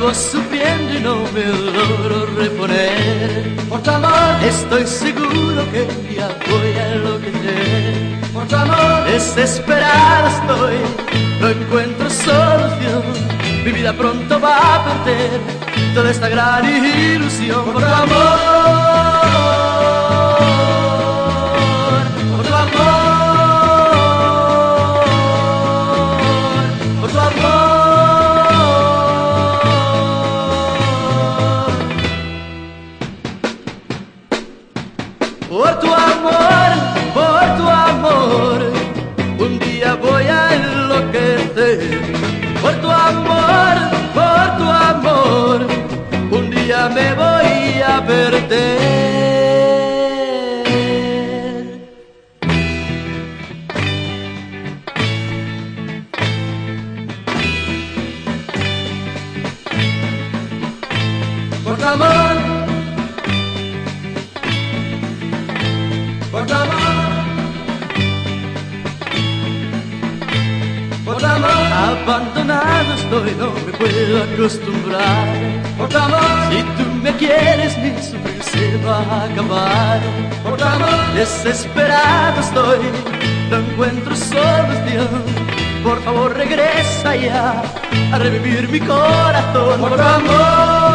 vivo y no me logro reponer. Por tu amor estoy seguro que un día voy a enloquecer. Por tu amor desesperado estoy, no encuentro solución. Mi vida pronto va a perder toda esta gran ilusión. Por amor. Por tu amor, por tu amor, un día voy a enloquecer. Por tu amor, por tu amor, un día me voy a perder. Por tu amor, Abandonado estoy, no me puedo acostumbrar. Por amor, si tú me quieres, mi sufrir se va a acabar. Por amor, desesperado estoy, no encuentro solución. Por favor, regresa ya a revivir mi corazón. Por amor.